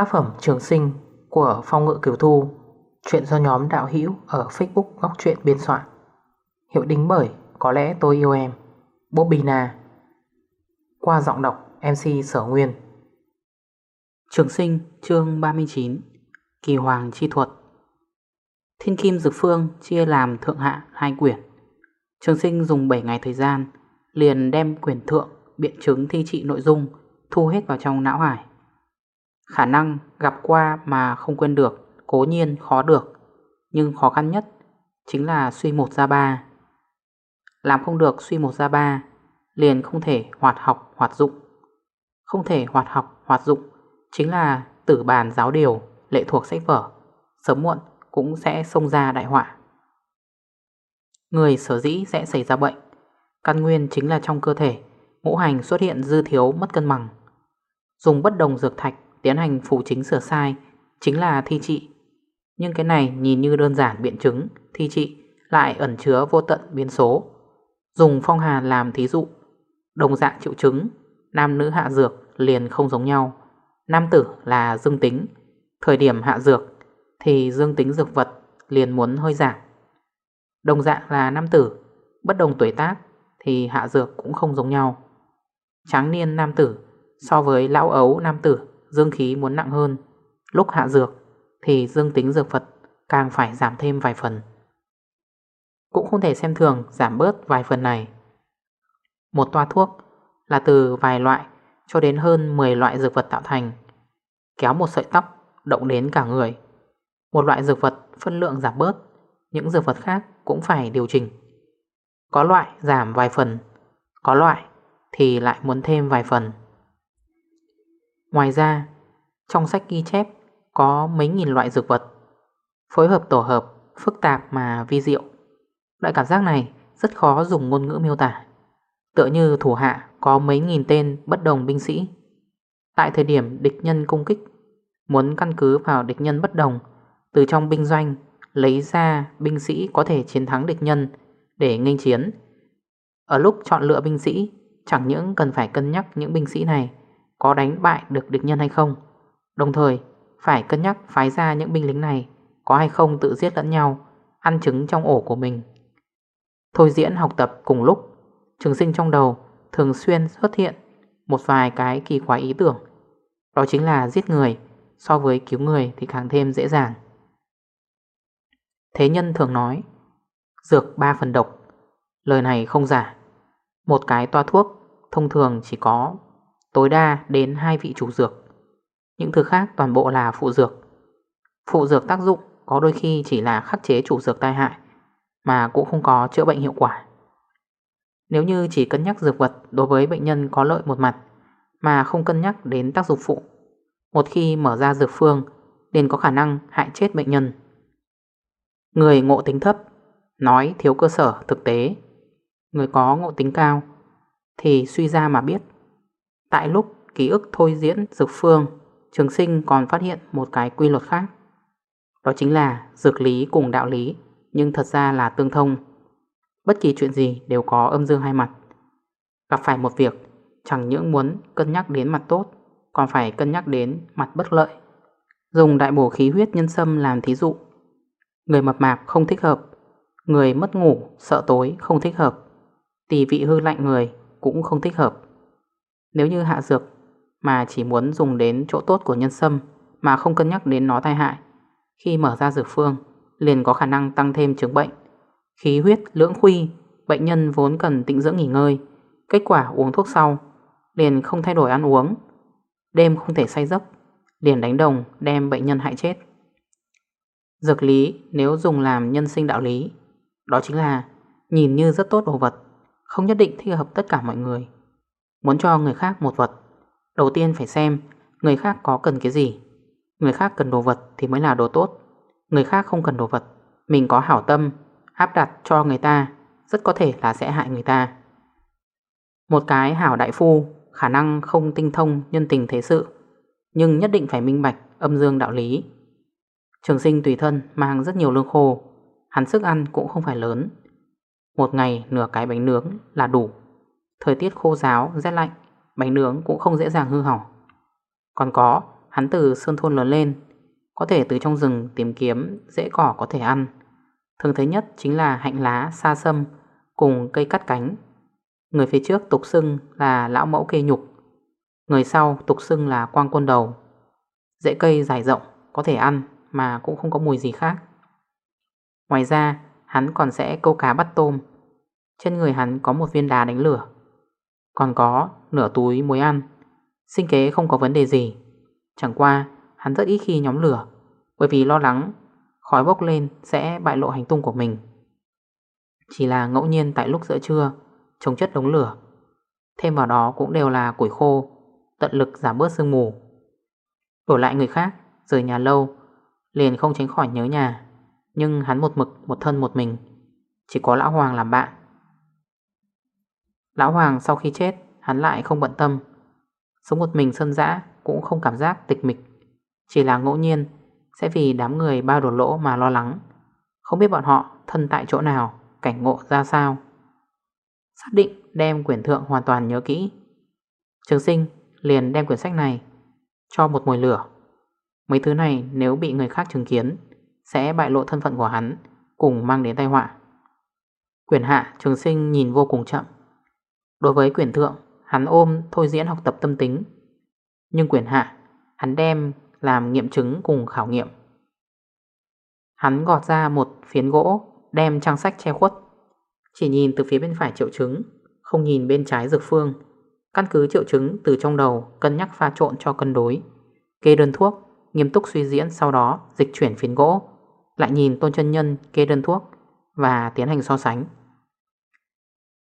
Tác phẩm Trường Sinh của Phong Ngự Kiều Thu, Chuyện do nhóm đạo hữu ở Facebook Góc Chuyện biên soạn. Hiệu đính bởi Có lẽ tôi yêu em Bobina Qua giọng đọc MC Sở Nguyên. Trường Sinh, chương 39 Kỳ Hoàng Chi Thuật. Thiên Kim Dược Phương chia làm thượng hạ hai quyển. Trường Sinh dùng 7 ngày thời gian, Liền đem quyển thượng biện chứng thi trị nội dung, Thu hết vào trong não hải. Khả năng gặp qua mà không quên được, Cố nhiên khó được. Nhưng khó khăn nhất Chính là suy một ra ba. Làm không được suy một ra ba, Liền không thể hoạt học, hoạt dụng. Không thể hoạt học, hoạt dụng Chính là tử bàn giáo điều, Lệ thuộc sách vở. Sớm muộn cũng sẽ xông ra đại họa. Người sở dĩ sẽ xảy ra bệnh, Căn nguyên chính là trong cơ thể. Ngũ hành xuất hiện dư thiếu mất cân bằng. Dùng bất đồng dược thạch tiến hành phủ chính sửa sai chính là thi trị. Nhưng cái này nhìn như đơn giản biện chứng, thi trị lại ẩn chứa vô tận biến số. Dùng phong hà làm thí dụ, đồng dạng triệu chứng, nam nữ hạ dược liền không giống nhau. Nam tử là dương tính, thời điểm hạ dược thì dương tính dược vật liền muốn hơi giảm. Đồng dạng là nam tử, bất đồng tuổi tác thì hạ dược cũng không giống nhau. Tráng niên nam tử so với lão ấu nam tử dương khí muốn nặng hơn. Lúc hạ dược thì dương tính dược vật càng phải giảm thêm vài phần. Cũng không thể xem thường giảm bớt vài phần này. Một toa thuốc là từ vài loại cho đến hơn 10 loại dược vật tạo thành, Kéo một sợi tóc động đến cả người. Một loại dược vật phân lượng giảm bớt, Những dược vật khác cũng phải điều chỉnh. Có loại giảm vài phần, Có loại thì lại muốn thêm vài phần. Ngoài ra, trong sách ghi chép có mấy nghìn loại dược vật, phối hợp tổ hợp, phức tạp mà vi diệu. Loại cảm giác này rất khó dùng ngôn ngữ miêu tả. Tựa như thủ hạ có mấy nghìn tên bất đồng binh sĩ. Tại thời điểm địch nhân công kích, muốn căn cứ vào địch nhân bất đồng, từ trong binh doanh lấy ra binh sĩ có thể chiến thắng địch nhân để nghênh chiến. Ở lúc chọn lựa binh sĩ, chẳng những cần phải cân nhắc những binh sĩ này có đánh bại được địch nhân hay không. Đồng thời, phải cân nhắc phái ra những binh lính này có hay không tự giết lẫn nhau, ăn trứng trong ổ của mình. Thôi diễn học tập cùng lúc, trường sinh trong đầu thường xuyên xuất hiện một vài cái kỳ quái ý tưởng. Đó chính là giết người, so với cứu người thì càng thêm dễ dàng. Thế nhân thường nói, dược ba phần độc, lời này không giả. Một cái toa thuốc thông thường chỉ có tối đa đến hai vị chủ dược. Những thứ khác toàn bộ là phụ dược. Phụ dược tác dụng có đôi khi chỉ là khắc chế chủ dược tai hại, mà cũng không có chữa bệnh hiệu quả. Nếu như chỉ cân nhắc dược vật đối với bệnh nhân có lợi một mặt, mà không cân nhắc đến tác dụng phụ, một khi mở ra dược phương, liền có khả năng hại chết bệnh nhân. Người ngộ tính thấp, nói thiếu cơ sở thực tế. Người có ngộ tính cao, thì suy ra mà biết Tại lúc ký ức thôi diễn dược phương, trường sinh còn phát hiện một cái quy luật khác. Đó chính là dược lý cùng đạo lý, nhưng thật ra là tương thông. Bất kỳ chuyện gì đều có âm dương hai mặt. Gặp phải một việc, chẳng những muốn cân nhắc đến mặt tốt, còn phải cân nhắc đến mặt bất lợi. Dùng đại bổ khí huyết nhân sâm làm thí dụ. Người mập mạp không thích hợp, người mất ngủ, sợ tối không thích hợp, tỳ vị hư lạnh người cũng không thích hợp. Nếu như hạ dược mà chỉ muốn dùng đến chỗ tốt của nhân sâm mà không cân nhắc đến nó tai hại, khi mở ra dược phương liền có khả năng tăng thêm chứng bệnh. Khí huyết lưỡng khuy, bệnh nhân vốn cần tĩnh dưỡng nghỉ ngơi, kết quả uống thuốc sau liền không thay đổi ăn uống, đêm không thể say giấc, liền đánh đồng đem bệnh nhân hại chết. Dược lý nếu dùng làm nhân sinh đạo lý, đó chính là nhìn như rất tốt đồ vật, không nhất định thích hợp tất cả mọi người. Muốn cho người khác một vật, Đầu tiên phải xem người khác có cần cái gì. Người khác cần đồ vật thì mới là đồ tốt. Người khác không cần đồ vật, Mình có hảo tâm, Áp đặt cho người ta, Rất có thể là sẽ hại người ta. Một cái hảo đại phu, Khả năng không tinh thông nhân tình thế sự, Nhưng nhất định phải minh bạch Âm dương đạo lý. Trường sinh tùy thân mang rất nhiều lương khô, Hắn sức ăn cũng không phải lớn. Một ngày nửa cái bánh nướng là đủ. Thời tiết khô giáo, rét lạnh Bánh nướng cũng không dễ dàng hư hỏng. Còn có hắn từ sơn thôn lớn lên Có thể từ trong rừng tìm kiếm dễ cỏ có thể ăn. Thường thấy nhất chính là hạnh lá, sa sâm cùng cây cắt cánh. Người phía trước tục xưng là lão mẫu kê nhục Người sau tục xưng là quang quân đầu. Dễ cây dài rộng có thể ăn mà cũng không có mùi gì khác. Ngoài ra hắn còn sẽ câu cá bắt tôm. Trên người hắn có một viên đá đánh lửa. Còn có nửa túi muối ăn. Sinh kế không có vấn đề gì. Chẳng qua, hắn rất ít khi nhóm lửa, Bởi vì lo lắng Khói bốc lên sẽ bại lộ hành tung của mình. Chỉ là ngẫu nhiên tại lúc giữa trưa, Trồng chất đống lửa. Thêm vào đó cũng đều là củi khô, Tận lực giảm bớt sương mù. Đổi lại người khác, Rời nhà lâu, Liền không tránh khỏi nhớ nhà. Nhưng hắn một mực, một thân một mình. Chỉ có Lão Hoàng làm bạn. Lão Hoàng sau khi chết, Hắn lại không bận tâm. Sống một mình sơn dã cũng không cảm giác tịch mịch. Chỉ là ngẫu nhiên, Sẽ vì đám người bao đổ lỗ mà lo lắng. Không biết bọn họ thân tại chỗ nào, Cảnh ngộ ra sao. Xác định đem quyển thượng hoàn toàn nhớ kỹ. Trường sinh liền đem quyển sách này Cho một mồi lửa. Mấy thứ này nếu bị người khác chứng kiến, Sẽ bại lộ thân phận của hắn, Cùng mang đến tai họa. Quyển hạ trường sinh nhìn vô cùng chậm. Đối với quyển thượng, Hắn ôm thôi diễn học tập tâm tính. Nhưng quyển hạ, Hắn đem làm nghiệm chứng cùng khảo nghiệm. Hắn gọt ra một phiến gỗ, Đem trang sách che khuất. Chỉ nhìn từ phía bên phải triệu chứng, Không nhìn bên trái dược phương. Căn cứ triệu chứng từ trong đầu Cân nhắc pha trộn cho cân đối. Kê đơn thuốc, Nghiêm túc suy diễn sau đó dịch chuyển phiến gỗ. Lại nhìn tôn chân nhân kê đơn thuốc Và tiến hành so sánh.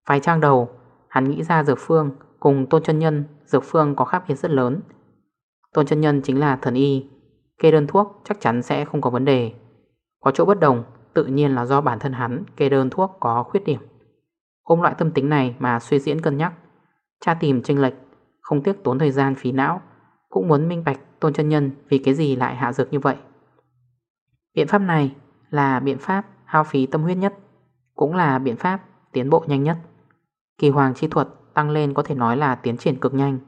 Vài trang đầu Hắn nghĩ ra dược phương Cùng tôn chân nhân. Dược phương có khác biệt rất lớn. Tôn chân nhân chính là thần y. Kê đơn thuốc chắc chắn sẽ không có vấn đề. Có chỗ bất đồng, Tự nhiên là do bản thân hắn kê đơn thuốc có khuyết điểm. Ôm loại tâm tính này mà suy diễn cân nhắc, tra tìm tranh lệch, Không tiếc tốn thời gian phí não, Cũng muốn minh bạch tôn chân nhân Vì cái gì lại hạ dược như vậy. Biện pháp này là biện pháp hao phí tâm huyết nhất, Cũng là biện pháp tiến bộ nhanh nhất. Kỳ hoàng chi thuật tăng lên có thể nói là tiến triển cực nhanh.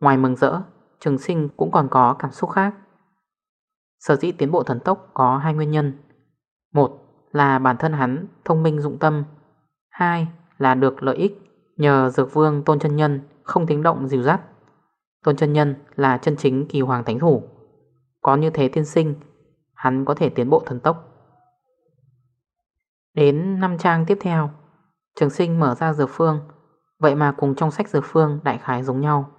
Ngoài mừng rỡ, Trường sinh cũng còn có cảm xúc khác. Sở dĩ tiến bộ thần tốc có hai nguyên nhân. Một là bản thân hắn thông minh dụng tâm. Hai là được lợi ích Nhờ dược vương tôn chân nhân Không tiếng động dìu dắt. Tôn chân nhân là chân chính kỳ hoàng thánh thủ. Có như thế tiên sinh, Hắn có thể tiến bộ thần tốc. Đến năm trang tiếp theo. Trường sinh mở ra dược phương. Vậy mà cùng trong sách dược phương đại khái giống nhau.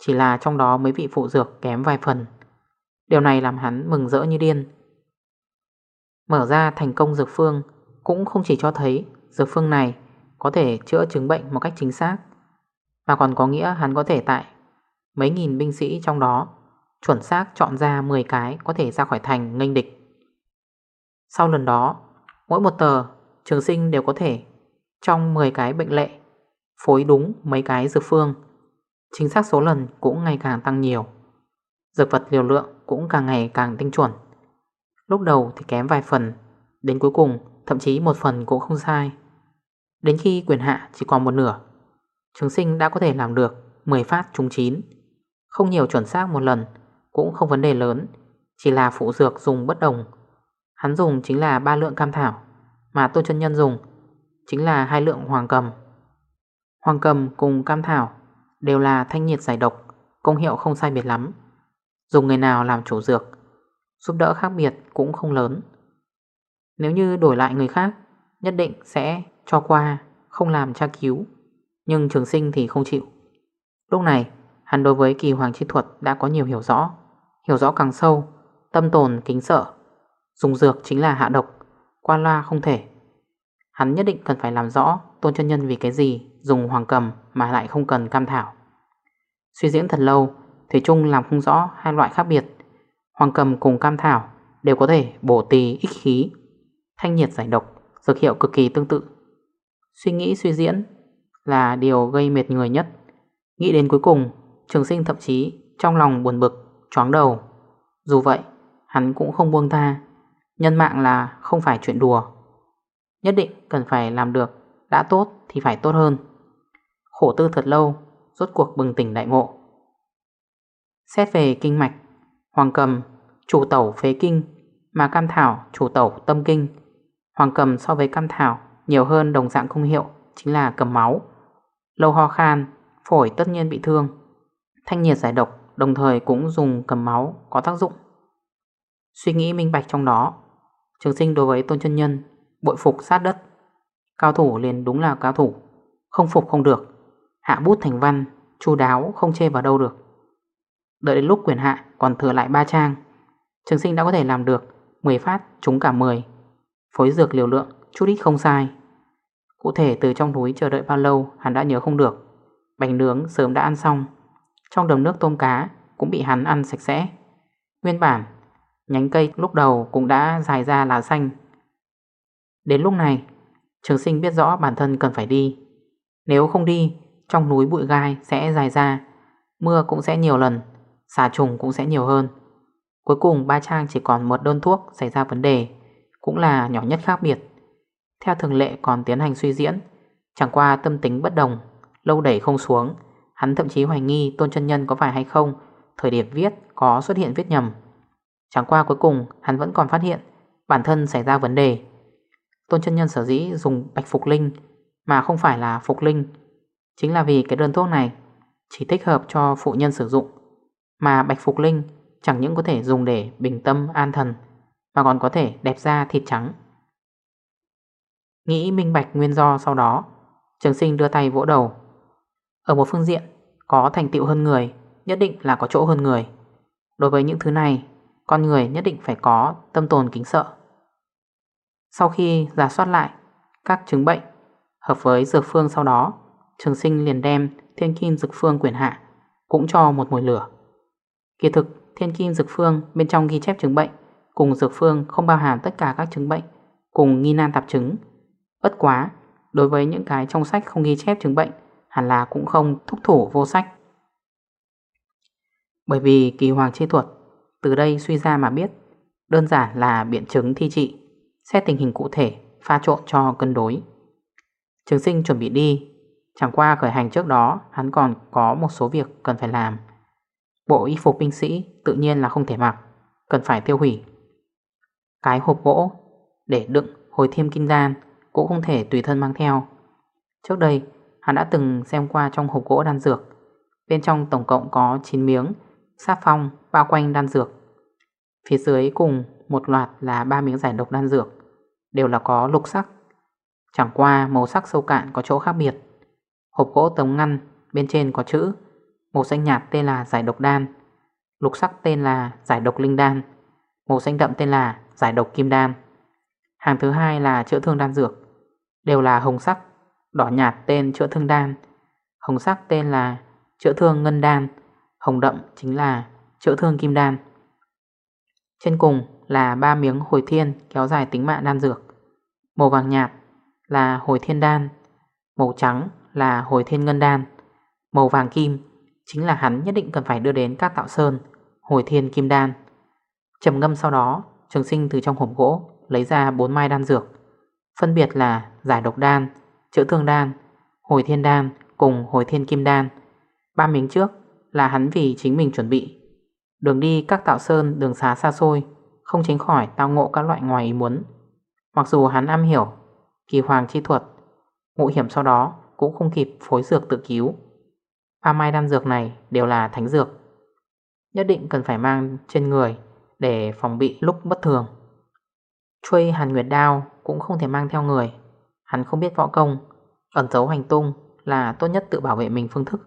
Chỉ là trong đó mấy vị phụ dược kém vài phần. Điều này làm hắn mừng rỡ như điên. Mở ra thành công dược phương, Cũng không chỉ cho thấy dược phương này có thể chữa chứng bệnh một cách chính xác, Mà còn có nghĩa hắn có thể tại mấy nghìn binh sĩ trong đó Chuẩn xác chọn ra 10 cái có thể ra khỏi thành nghênh địch. Sau lần đó, Mỗi một tờ, trường sinh đều có thể trong 10 cái bệnh lệ, Phối đúng mấy cái dược phương. Chính xác số lần cũng ngày càng tăng nhiều. Dược vật liều lượng cũng càng ngày càng tinh chuẩn. Lúc đầu thì kém vài phần, Đến cuối cùng thậm chí một phần cũng không sai. Đến khi quyền hạ chỉ còn một nửa, Trường sinh đã có thể làm được 10 phát trúng 9 Không nhiều chuẩn xác một lần Cũng không vấn đề lớn, Chỉ là phụ dược dùng bất đồng. Hắn dùng chính là ba lượng cam thảo Mà tôn chân nhân dùng Chính là hai lượng hoàng cầm. Hoàng cầm cùng cam thảo Đều là thanh nhiệt giải độc, Công hiệu không sai biệt lắm. Dùng người nào làm chủ dược, Giúp đỡ khác biệt cũng không lớn. Nếu như đổi lại người khác, Nhất định sẽ cho qua Không làm tra cứu, Nhưng trường sinh thì không chịu. Lúc này, hắn đối với kỳ hoàng chi thuật Đã có nhiều hiểu rõ. Hiểu rõ càng sâu, Tâm tồn kính sợ. Dùng dược chính là hạ độc, Qua loa không thể. Hắn nhất định cần phải làm rõ Tôn chân nhân vì cái gì dùng hoàng cầm Mà lại không cần cam thảo. Suy diễn thật lâu, Thủy Trung làm không rõ hai loại khác biệt. Hoàng cầm cùng cam thảo Đều có thể bổ tì ích khí. Thanh nhiệt giải độc, Dược hiệu cực kỳ tương tự. Suy nghĩ suy diễn Là điều gây mệt người nhất. Nghĩ đến cuối cùng, Trường sinh thậm chí trong lòng buồn bực, choáng đầu. Dù vậy, hắn cũng không buông tha. Nhân mạng là không phải chuyện đùa. Nhất định cần phải làm được, Đã tốt thì phải tốt hơn. Khổ tư thật lâu, Rốt cuộc bừng tỉnh đại ngộ. Xét về kinh mạch, Hoàng cầm, chủ tẩu phế kinh, Mà cam thảo, chủ tẩu tâm kinh. Hoàng cầm so với cam thảo Nhiều hơn đồng dạng công hiệu, Chính là cầm máu. Lâu ho khan, Phổi tất nhiên bị thương. Thanh nhiệt giải độc Đồng thời cũng dùng cầm máu có tác dụng. Suy nghĩ minh bạch trong đó. Trường sinh đối với tôn chân nhân Bội phục sát đất. Cao thủ liền đúng là cao thủ, Không phục không được. Hạ bút thành văn, chu đáo, không chê vào đâu được. Đợi đến lúc quyền hạ, còn thừa lại 3 trang. Trường sinh đã có thể làm được 10 phát, trúng cả 10 Phối dược liều lượng, chút ít không sai. Cụ thể từ trong núi chờ đợi bao lâu, Hắn đã nhớ không được. Bánh nướng sớm đã ăn xong. Trong đầm nước tôm cá cũng bị hắn ăn sạch sẽ. Nguyên bản, Nhánh cây lúc đầu cũng đã dài ra lá xanh. Đến lúc này, Trường sinh biết rõ bản thân cần phải đi. Nếu không đi, Trong núi bụi gai sẽ dài ra, Mưa cũng sẽ nhiều lần, Xà trùng cũng sẽ nhiều hơn. Cuối cùng ba trang chỉ còn một đơn thuốc xảy ra vấn đề, Cũng là nhỏ nhất khác biệt. Theo thường lệ còn tiến hành suy diễn, Chẳng qua tâm tính bất đồng, Lâu đẩy không xuống, Hắn thậm chí hoài nghi tôn chân nhân có phải hay không, Thời điểm viết có xuất hiện viết nhầm. Chẳng qua cuối cùng hắn vẫn còn phát hiện Bản thân xảy ra vấn đề. Tôn chân nhân sở dĩ dùng bạch phục linh Mà không phải là phục linh Chính là vì cái đơn thuốc này Chỉ thích hợp cho phụ nhân sử dụng, Mà bạch phục linh Chẳng những có thể dùng để bình tâm an thần Mà còn có thể đẹp da thịt trắng. Nghĩ minh bạch nguyên do sau đó, Trường sinh đưa tay vỗ đầu. Ở một phương diện Có thành tựu hơn người, Nhất định là có chỗ hơn người. Đối với những thứ này, Con người nhất định phải có tâm tồn kính sợ. Sau khi giả soát lại Các chứng bệnh Hợp với dược phương sau đó, Trường sinh liền đem thiên kim dược phương quyển hạ, Cũng cho một mùi lửa. Kỳ thực, thiên kim dược phương bên trong ghi chép chứng bệnh Cùng dược phương không bao hàm tất cả các chứng bệnh Cùng nghi nan tạp chứng. Bất quá, Đối với những cái trong sách không ghi chép chứng bệnh Hẳn là cũng không thúc thủ vô sách. Bởi vì kỳ hoàng chi thuật Từ đây suy ra mà biết, Đơn giản là biện chứng thi trị. Xét tình hình cụ thể, Pha trộn cho cân đối. Trường sinh chuẩn bị đi. Chẳng qua khởi hành trước đó, Hắn còn có một số việc cần phải làm. Bộ y phục binh sĩ tự nhiên là không thể mặc, Cần phải tiêu hủy. Cái hộp gỗ Để đựng hồi thiêm kinh đan Cũng không thể tùy thân mang theo. Trước đây, hắn đã từng xem qua trong hộp gỗ đan dược. Bên trong tổng cộng có 9 miếng Sáp phong bao quanh đan dược. Phía dưới cùng một loạt là ba miếng giải độc đan dược. Đều là có lục sắc. Chẳng qua, màu sắc sâu cạn có chỗ khác biệt. Hộp gỗ tống ngăn, bên trên có chữ, Màu xanh nhạt tên là giải độc đan. Lục sắc tên là giải độc linh đan. Màu xanh đậm tên là giải độc kim đan. Hàng thứ hai là chữa thương đan dược. Đều là hồng sắc, Đỏ nhạt tên chữa thương đan. Hồng sắc tên là chữa thương ngân đan. Hồng đậm chính là chữa thương kim đan. Trên cùng là ba miếng hồi thiên kéo dài tính mạng đan dược. Màu vàng nhạt là hồi thiên đan, Màu trắng là hồi thiên ngân đan, Màu vàng kim Chính là hắn nhất định cần phải đưa đến các tạo sơn, Hồi thiên kim đan. Trầm ngâm sau đó, Trường sinh từ trong hộp gỗ Lấy ra bốn mai đan dược, Phân biệt là giải độc đan, Chữa thương đan, Hồi thiên đan cùng hồi thiên kim đan. Ba miếng trước là hắn vì chính mình chuẩn bị. Đường đi các tạo sơn, đường xá xa xôi, Không tránh khỏi tao ngộ các loại ngoài ý muốn. Mặc dù hắn am hiểu Kỳ hoàng chi thuật, Ngụ hiểm sau đó cũng không kịp phối dược tự cứu. Ba mai đan dược này đều là thánh dược, Nhất định cần phải mang trên người Để phòng bị lúc bất thường. Chuôi hàn nguyệt đao cũng không thể mang theo người, Hắn không biết võ công, Ẩn dấu hành tung là tốt nhất tự bảo vệ mình phương thức.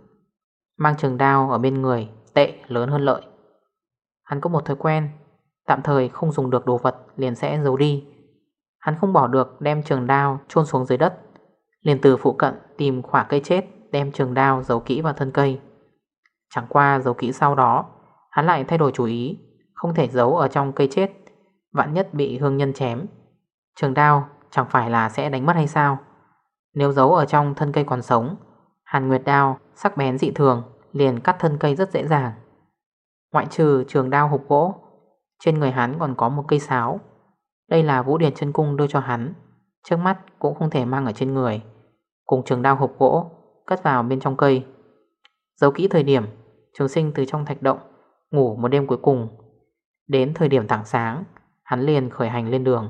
Mang trường đao ở bên người Tệ lớn hơn lợi. Hắn có một thói quen, Tạm thời không dùng được đồ vật liền sẽ giấu đi. Hắn không bỏ được, đem trường đao chôn xuống dưới đất. Liền từ phụ cận tìm khỏa cây chết, Đem trường đao giấu kỹ vào thân cây. Chẳng qua giấu kỹ sau đó, Hắn lại thay đổi chủ ý, Không thể giấu ở trong cây chết, Vạn nhất bị hương nhân chém. Trường đao chẳng phải là sẽ đánh mất hay sao? Nếu giấu ở trong thân cây còn sống, Hàn nguyệt đao sắc bén dị thường, Liền cắt thân cây rất dễ dàng. Ngoại trừ trường đao hộp gỗ, Trên người hắn còn có một cây sáo. Đây là vũ điển chân cung đưa cho hắn. Trước mắt cũng không thể mang ở trên người. Cùng trường đao hộp gỗ, Cất vào bên trong cây. Giấu kỹ thời điểm, Trường sinh từ trong thạch động, Ngủ một đêm cuối cùng. Đến thời điểm thẳng sáng, Hắn liền khởi hành lên đường.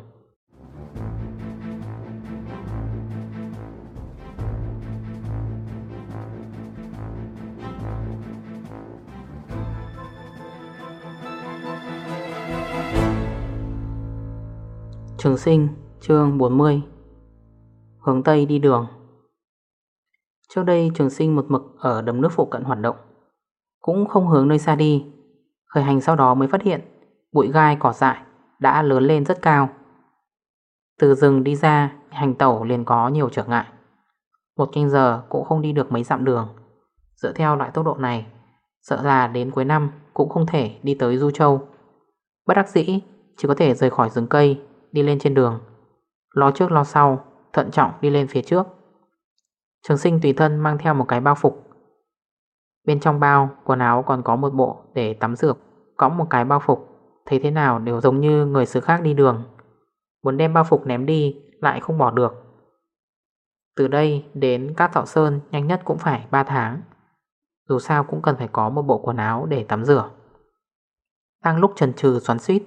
Trường sinh, chương 40 Hướng Tây đi đường. Trước đây trường sinh một mực ở đầm nước phụ cận hoạt động, Cũng không hướng nơi xa đi. Khởi hành sau đó mới phát hiện, Bụi gai cỏ dại đã lớn lên rất cao. Từ rừng đi ra, Hành tẩu liền có nhiều trở ngại. Một canh giờ cũng không đi được mấy dặm đường. Dựa theo loại tốc độ này, Sợ là đến cuối năm Cũng không thể đi tới Du Châu. Bất đắc dĩ, Chỉ có thể rời khỏi rừng cây Đi lên trên đường. Lo trước lo sau, Thận trọng đi lên phía trước. Trường sinh tùy thân mang theo một cái bao phục. Bên trong bao, Quần áo còn có một bộ để tắm dược Cõng một cái bao phục. Thấy thế nào đều giống như người xứ khác đi đường. Muốn đem bao phục ném đi, Lại không bỏ được. Từ đây đến các Thọ Sơn, Nhanh nhất cũng phải 3 tháng. Dù sao cũng cần phải có một bộ quần áo để tắm rửa. Đang lúc trần trừ xoắn suýt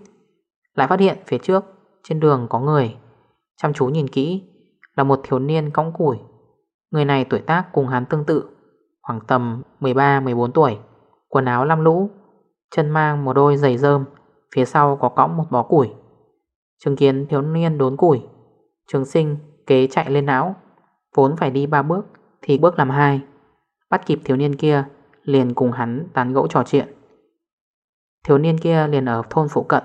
Lại phát hiện phía trước trên đường có người. Chăm chú nhìn kỹ, Là một thiếu niên cõng củi. Người này tuổi tác cùng hắn tương tự, Khoảng tầm 13-14 tuổi, Quần áo lam lũ, Chân mang một đôi giày rơm Phía sau có cõng một bó củi. Chứng kiến thiếu niên đốn củi, Trường sinh kế chạy lên não, Vốn phải đi ba bước Thì bước làm hai. Bắt kịp thiếu niên kia, Liền cùng hắn tán gẫu trò chuyện. Thiếu niên kia liền ở thôn phụ cận.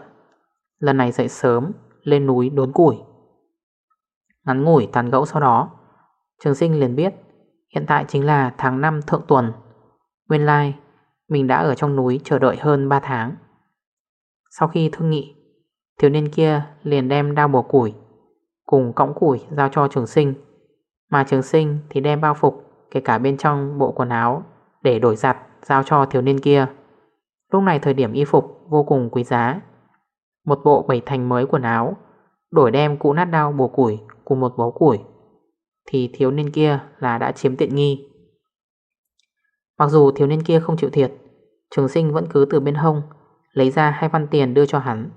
Lần này dậy sớm lên núi đốn củi. Ngắn ngủi tàn gẫu sau đó Trường sinh liền biết Hiện tại chính là tháng 5 thượng tuần. Nguyên lai like, Mình đã ở trong núi chờ đợi hơn 3 tháng. Sau khi thương nghị Thiếu niên kia liền đem đao bổ củi Cùng cõng củi giao cho trường sinh. Mà trường sinh thì đem bao phục Kể cả bên trong bộ quần áo Để đổi giặt giao cho thiếu niên kia. Lúc này thời điểm y phục vô cùng quý giá. Một bộ bảy thành mới quần áo, Đổi đem cũ nát đao bùa củi Cùng một bó củi, thì thiếu niên kia là đã chiếm tiện nghi. Mặc dù thiếu niên kia không chịu thiệt, Trường sinh vẫn cứ từ bên hông Lấy ra hai văn tiền đưa cho hắn.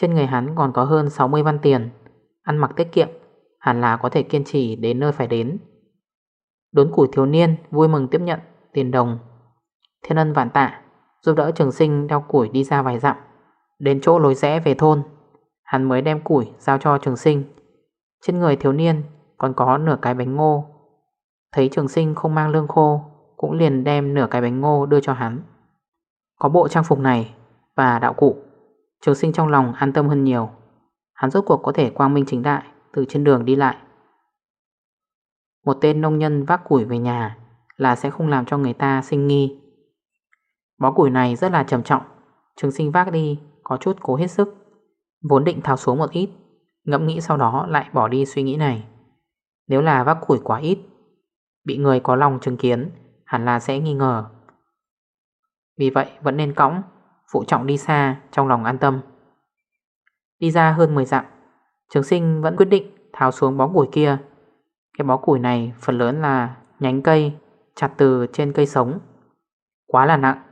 Trên người hắn còn có hơn 60 văn tiền, Ăn mặc tiết kiệm, Hẳn là có thể kiên trì đến nơi phải đến. Đốn củi thiếu niên Vui mừng tiếp nhận tiền đồng. Thiên ân vạn tạ, Giúp đỡ trường sinh đeo củi đi ra vài dặm. Đến chỗ lối rẽ về thôn. Hắn mới đem củi giao cho trường sinh. Trên người thiếu niên còn có nửa cái bánh ngô. Thấy trường sinh không mang lương khô, Cũng liền đem nửa cái bánh ngô đưa cho hắn. Có bộ trang phục này Và đạo cụ, Trường sinh trong lòng an tâm hơn nhiều. Hắn rốt cuộc có thể quang minh chính đại Từ trên đường đi lại. Một tên nông nhân vác củi về nhà Là sẽ không làm cho người ta sinh nghi. Bó củi này rất là trầm trọng, Trường sinh vác đi có chút cố hết sức. Vốn định tháo xuống một ít, Ngẫm nghĩ sau đó lại bỏ đi suy nghĩ này. Nếu là vác củi quá ít, Bị người có lòng chứng kiến, Hẳn là sẽ nghi ngờ. Vì vậy vẫn nên cõng, Phụ trọng đi xa trong lòng an tâm. Đi ra hơn 10 dặm, Trường sinh vẫn quyết định tháo xuống bó củi kia. Cái bó củi này phần lớn là nhánh cây Chặt từ trên cây sống. Quá là nặng,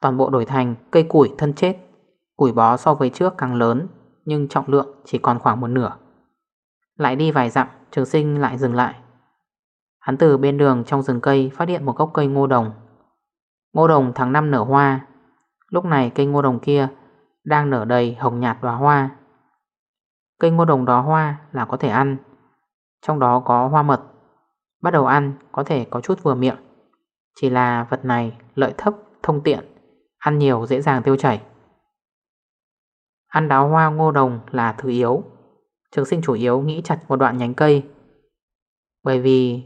Toàn bộ đổi thành cây củi thân chết. Củi bó so với trước càng lớn, Nhưng trọng lượng chỉ còn khoảng một nửa. Lại đi vài dặm, Trường sinh lại dừng lại. Hắn từ bên đường trong rừng cây Phát hiện một gốc cây ngô đồng. Ngô đồng tháng 5 nở hoa. Lúc này cây ngô đồng kia Đang nở đầy hồng nhạt đóa hoa. Cây ngô đồng đó hoa là có thể ăn, Trong đó có hoa mật. Bắt đầu ăn, có thể có chút vừa miệng. Chỉ là vật này lợi thấp, thông tiện, Ăn nhiều dễ dàng tiêu chảy. Ăn đáo hoa ngô đồng là thứ yếu. Trường sinh chủ yếu nghĩ chặt một đoạn nhánh cây. Bởi vì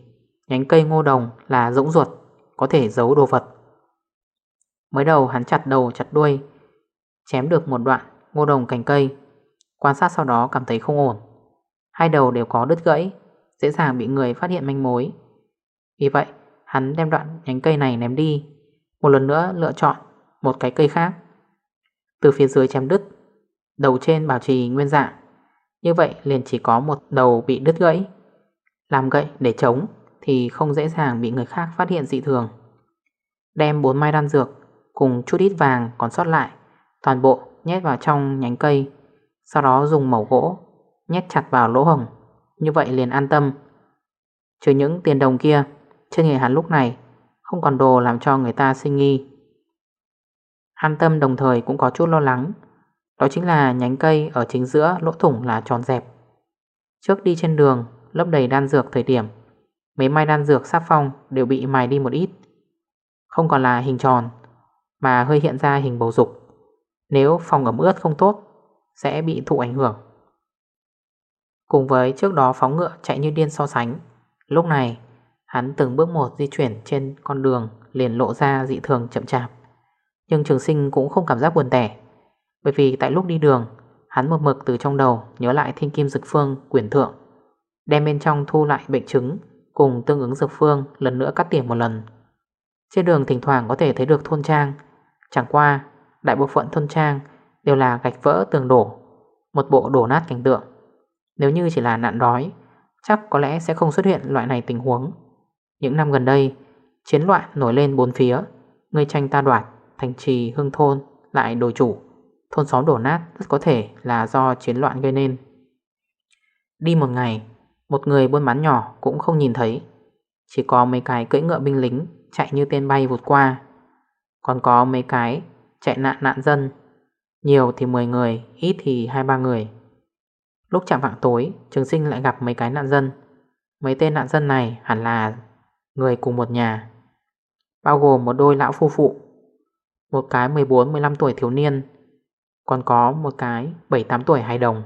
nhánh cây ngô đồng là rỗng ruột, Có thể giấu đồ vật. Mới đầu hắn chặt đầu, chặt đuôi, Chém được một đoạn ngô đồng cành cây. Quan sát sau đó cảm thấy không ổn. Hai đầu đều có đứt gãy, Dễ dàng bị người phát hiện manh mối. Vì vậy, hắn đem đoạn nhánh cây này ném đi, Một lần nữa lựa chọn một cái cây khác. Từ phía dưới chém đứt Đầu trên bảo trì nguyên dạng. Như vậy liền chỉ có một đầu bị đứt gãy. Làm gậy để chống Thì không dễ dàng bị người khác phát hiện dị thường. Đem bốn mai đan dược Cùng chút ít vàng còn sót lại, Toàn bộ nhét vào trong nhánh cây, Sau đó dùng mẩu gỗ Nhét chặt vào lỗ hồng. Như vậy liền an tâm. Trừ những tiền đồng kia, Trên người hắn lúc này Không còn đồ làm cho người ta sinh nghi. An tâm đồng thời cũng có chút lo lắng. Đó chính là nhánh cây Ở chính giữa lỗ thủng là tròn dẹp. Trước đi trên đường, Lấp đầy đan dược thời điểm, Mấy mai đan dược sắp phong đều bị mài đi một ít. Không còn là hình tròn, Mà hơi hiện ra hình bầu dục. Nếu phòng ẩm ướt không tốt, Sẽ bị thụ ảnh hưởng. Cùng với trước đó phóng ngựa chạy như điên so sánh, Lúc này, Hắn từng bước một di chuyển trên con đường Liền lộ ra dị thường chậm chạp. Nhưng trường sinh cũng không cảm giác buồn tẻ. Bởi vì tại lúc đi đường, Hắn một mực từ trong đầu nhớ lại thiên kim dực phương quyển thượng, Đem bên trong thu lại bệnh chứng, Cùng tương ứng dược phương lần nữa cắt tỉa một lần. Trên đường thỉnh thoảng có thể thấy được thôn trang. Chẳng qua, Đại bộ phận thôn trang Đều là gạch vỡ tường đổ, Một bộ đổ nát cảnh tượng. Nếu như chỉ là nạn đói, Chắc có lẽ sẽ không xuất hiện loại này tình huống. Những năm gần đây, Chiến loạn nổi lên bốn phía, Người tranh ta đoạt, Thành trì hương thôn, lại đổi chủ. Thôn xóm đổ nát rất có thể là do chiến loạn gây nên. Đi một ngày, một người buôn bán nhỏ cũng không nhìn thấy. Chỉ có mấy cái cưỡi ngựa binh lính Chạy như tên bay vụt qua. Còn có mấy cái chạy nạn nạn dân. Nhiều thì 10 người, Ít thì 2-3 người. Lúc chạm vạng tối, Trường sinh lại gặp mấy cái nạn dân. Mấy tên nạn dân này hẳn là Người cùng một nhà, Bao gồm một đôi lão phu phụ, Một cái 14-15 tuổi thiếu niên còn có một cái 7-8 tuổi hai đồng.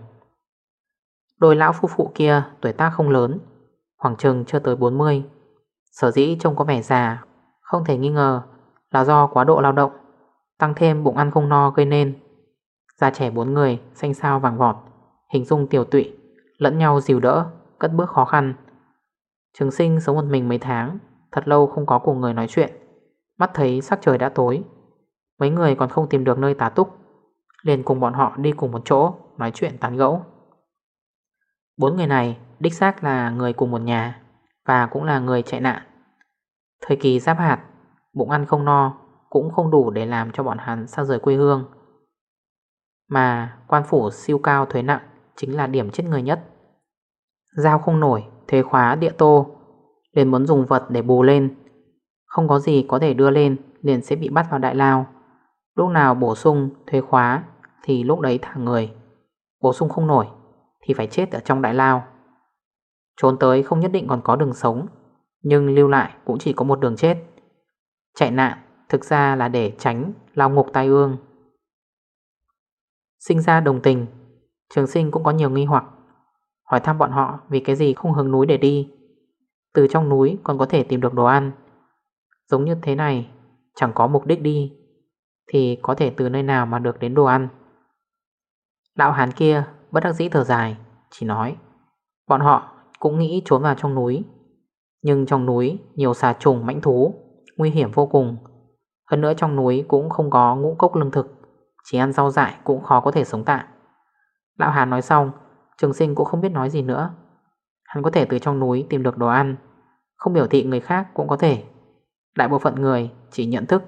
Đôi lão phu phụ kia tuổi tác không lớn, Khoảng chừng chưa tới 40 Sở dĩ trông có vẻ già, Không thể nghi ngờ là do quá độ lao động, Tăng thêm bụng ăn không no gây nên. Già trẻ bốn người, xanh sao vàng vọt, Hình dung tiểu tụy, Lẫn nhau dìu đỡ, Cất bước khó khăn. Trường sinh sống một mình mấy tháng, Thật lâu không có cùng người nói chuyện. Mắt thấy sắc trời đã tối, Mấy người còn không tìm được nơi tá túc. Liền cùng bọn họ đi cùng một chỗ, Nói chuyện tán gẫu. Bốn người này, đích xác là người cùng một nhà Và cũng là người chạy nạn. Thời kỳ giáp hạt, Bụng ăn không no, Cũng không đủ để làm cho bọn hắn xa rời quê hương. Mà quan phủ siêu cao thuế nặng Chính là điểm chết người nhất. Giao không nổi, Thuế khóa địa tô, liền muốn dùng vật để bù lên. Không có gì có thể đưa lên, Liền sẽ bị bắt vào đại lao. Lúc nào bổ sung thuế khóa thì lúc đấy thả người. Bổ sung không nổi, thì phải chết ở trong đại lao. Trốn tới không nhất định còn có đường sống, Nhưng lưu lại cũng chỉ có một đường chết. Chạy nạn thực ra là để tránh lao ngục tai ương. Sinh ra đồng tình, Trường sinh cũng có nhiều nghi hoặc. Hỏi thăm bọn họ vì cái gì không hướng núi để đi. Từ trong núi còn có thể tìm được đồ ăn. Giống như thế này, Chẳng có mục đích đi, Thì có thể từ nơi nào mà được đến đồ ăn. Lão hán kia Bất đắc dĩ thở dài, Chỉ nói, Bọn họ cũng nghĩ trốn vào trong núi, Nhưng trong núi nhiều xà trùng mãnh thú, Nguy hiểm vô cùng. Hơn nữa trong núi cũng không có ngũ cốc lương thực, Chỉ ăn rau dại cũng khó có thể sống tạm. Lão Hàn nói xong, Trường sinh cũng không biết nói gì nữa. Hắn có thể từ trong núi tìm được đồ ăn, Không biểu thị người khác cũng có thể. Đại bộ phận người chỉ nhận thức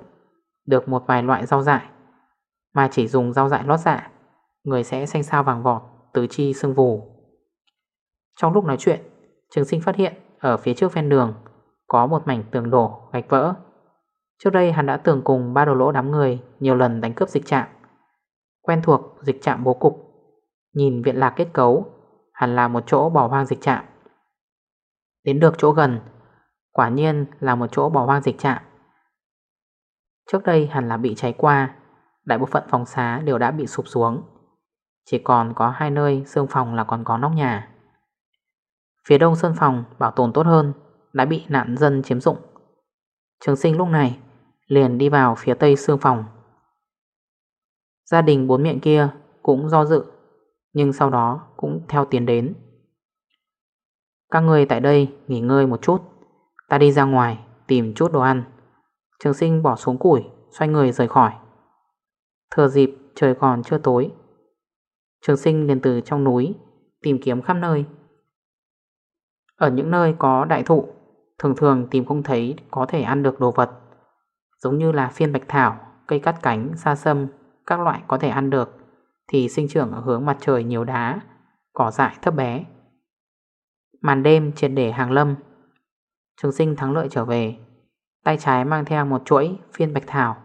Được một vài loại rau dại, Mà chỉ dùng rau dại lót dạ. Người sẽ xanh sao vàng vọt, tứ chi sưng vù. Trong lúc nói chuyện, Trường sinh phát hiện ở phía trước ven đường Có một mảnh tường đổ gạch vỡ. Trước đây hắn đã tưởng cùng ba đồ lỗ đám người Nhiều lần đánh cướp dịch trạm. Quen thuộc dịch trạm bố cục. Nhìn viện lạc kết cấu Hẳn là một chỗ bỏ hoang dịch trạm. Đến được chỗ gần, Quả nhiên là một chỗ bỏ hoang dịch trạm. Trước đây hẳn là bị cháy qua, Đại bộ phận phòng xá đều đã bị sụp xuống chỉ còn có hai nơi xương phòng là còn có nóc nhà. Phía đông sơn phòng, bảo tồn tốt hơn, Đã bị nạn dân chiếm dụng. Trường sinh lúc này liền đi vào phía tây xương phòng. Gia đình bốn miệng kia cũng do dự, Nhưng sau đó cũng theo tiến đến. Các người tại đây nghỉ ngơi một chút, Ta đi ra ngoài tìm chút đồ ăn. Trường sinh bỏ xuống củi, Xoay người rời khỏi. Thừa dịp trời còn chưa tối Trường sinh liền từ trong núi Tìm kiếm khắp nơi. Ở những nơi có đại thụ Thường thường tìm không thấy có thể ăn được đồ vật Giống như là phiên bạch thảo cây cắt cánh, sa sâm, các loại có thể ăn được Thì sinh trưởng ở hướng mặt trời nhiều đá, cỏ dại thấp bé. Màn đêm triệt để hàng lâm. Trường sinh thắng lợi trở về Tay trái mang theo một chuỗi phiên bạch thảo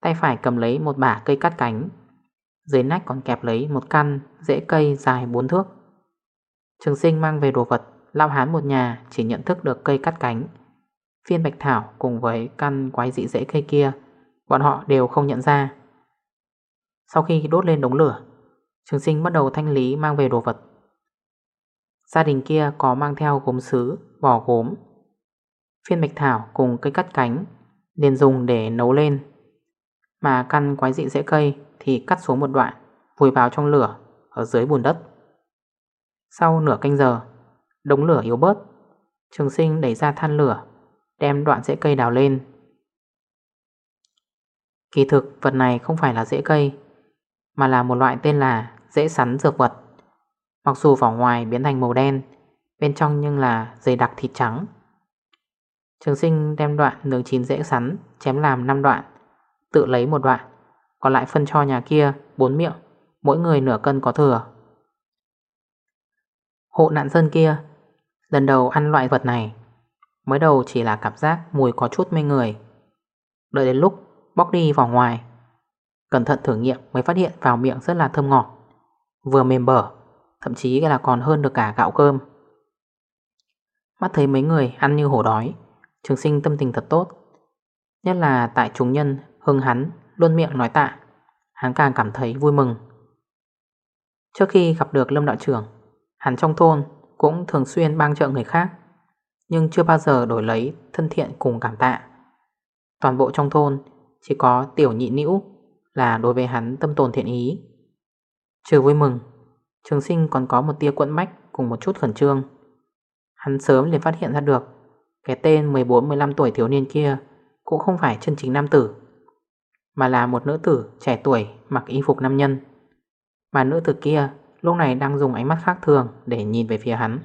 Tay phải cầm lấy một bả cây cắt cánh. Dưới nách còn kẹp lấy một căn rễ cây dài 4 thước. Trường sinh mang về đồ vật Lao hán một nhà chỉ nhận thức được cây cắt cánh. Phiên bạch thảo cùng với căn quái dị rễ cây kia Bọn họ đều không nhận ra. Sau khi đốt lên đống lửa Trường sinh bắt đầu thanh lý mang về đồ vật. Gia đình kia có mang theo gốm sứ, vỏ gốm. Phiên bạch thảo cùng cây cắt cánh liền dùng để nấu lên. Mà căn quái dị rễ cây thì cắt xuống một đoạn, Vùi vào trong lửa ở dưới bùn đất. Sau nửa canh giờ, Đống lửa yếu bớt. Trường sinh đẩy ra than lửa, Đem đoạn rễ cây đào lên. Kỳ thực, vật này không phải là rễ cây, Mà là một loại tên là rễ sắn dược vật. Mặc dù vỏ ngoài biến thành màu đen, Bên trong nhưng là dày đặc thịt trắng. Trường sinh đem đoạn nướng chín rễ sắn Chém làm 5 đoạn, Tự lấy một đoạn. Còn lại phân cho nhà kia 4 miệng, Mỗi người nửa cân có thừa. Hộ nạn dân kia, Lần đầu ăn loại vật này, Mới đầu chỉ là cảm giác mùi có chút mê người. Đợi đến lúc bóc đi vào ngoài, Cẩn thận thử nghiệm mới phát hiện vào miệng rất là thơm ngọt, Vừa mềm bở, Thậm chí là còn hơn được cả gạo cơm. Mắt thấy mấy người ăn như hổ đói, Trường sinh tâm tình thật tốt, Nhất là tại chúng nhân hưng hắn. Luôn miệng nói tạ. Hắn càng cảm thấy vui mừng. Trước khi gặp được Lâm đạo trưởng, Hắn trong thôn cũng thường xuyên bang trợ người khác, Nhưng chưa bao giờ đổi lấy thân thiện cùng cảm tạ. Toàn bộ trong thôn Chỉ có tiểu nhị nữ Là đối với hắn tâm tồn thiện ý. Trừ vui mừng, Trường sinh còn có một tia quẫn mách Cùng một chút khẩn trương. Hắn sớm liền phát hiện ra được Cái tên 14-15 tuổi thiếu niên kia Cũng không phải chân chính nam tử. Mà là một nữ tử trẻ tuổi Mặc y phục nam nhân. Mà nữ tử kia lúc này đang dùng ánh mắt khác thường Để nhìn về phía hắn.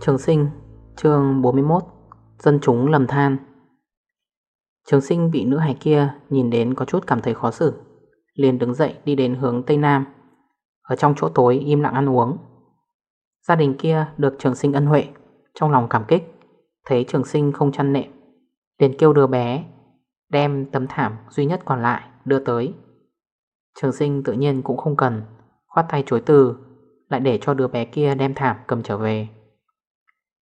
Trường sinh, chương 41 Dân chúng lầm than. Trường sinh bị nữ hài kia nhìn đến có chút cảm thấy khó xử, liền đứng dậy đi đến hướng Tây Nam. Ở trong chỗ tối im lặng ăn uống. Gia đình kia được trường sinh ân huệ, Trong lòng cảm kích, Thấy trường sinh không chăn nệm, liền kêu đứa bé, Đem tấm thảm duy nhất còn lại đưa tới. Trường sinh tự nhiên cũng không cần, Khoát tay chối từ, Lại để cho đứa bé kia đem thảm cầm trở về.